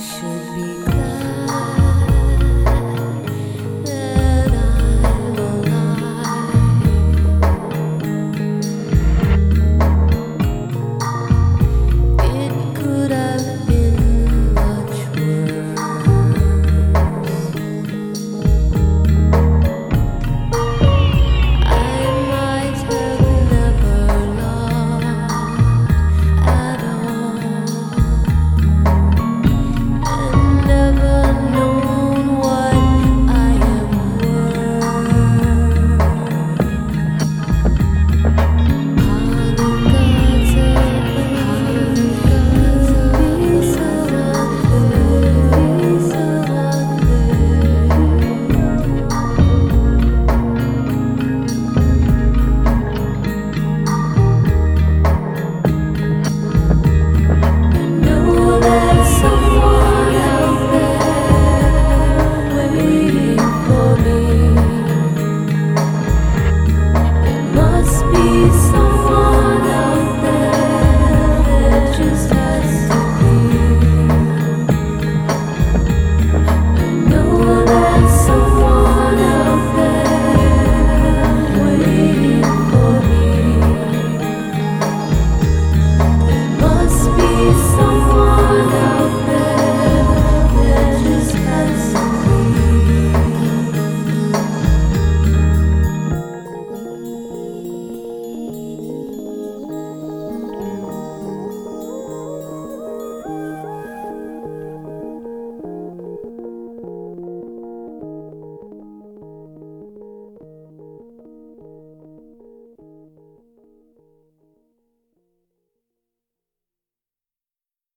should be